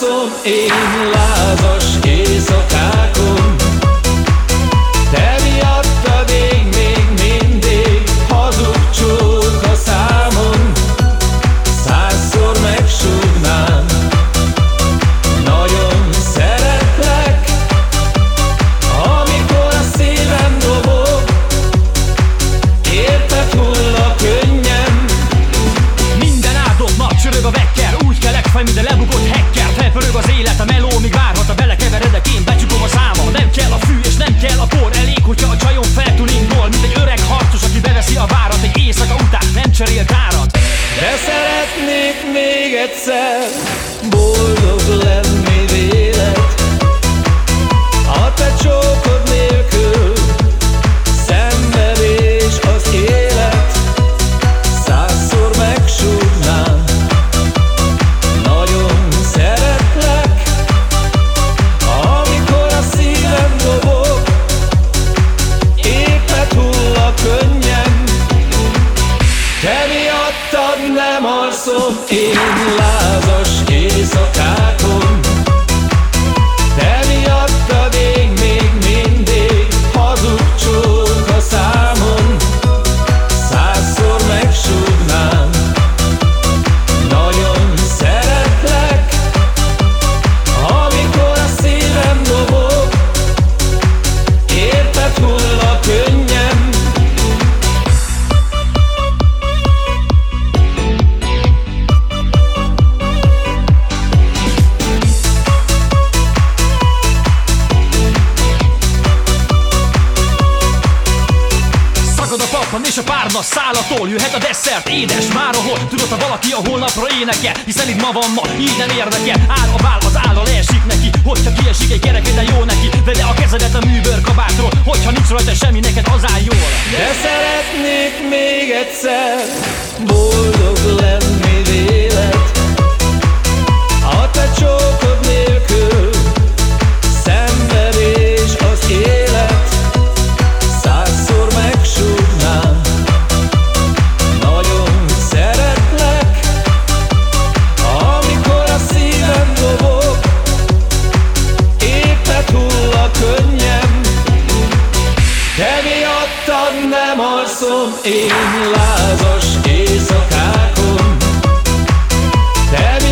válaszom én lázas feltuningol Mint egy öreg harcos, aki beveszi a várat Egy éjszaka után. Nem cserél tárat De szeretnék még egyszer Boldog lenni vélet A te csókod te miattad nem alszom én lázas éjszakákon A paplan és a párna szálatól Jöhet a desszert, édes már ahol Tudod, ha valaki a holnapra éneke Hiszen itt ma van ma, így nem érdekel Áll a bál, az áll leesik neki Hogyha kiesik egy gyereke, de jó neki. Vede a kezedet a műbőr kabátról Hogyha nincs rajta semmi, neked az áll jól. De szeretnék még egyszer alszom én lázas éjszakákon. Te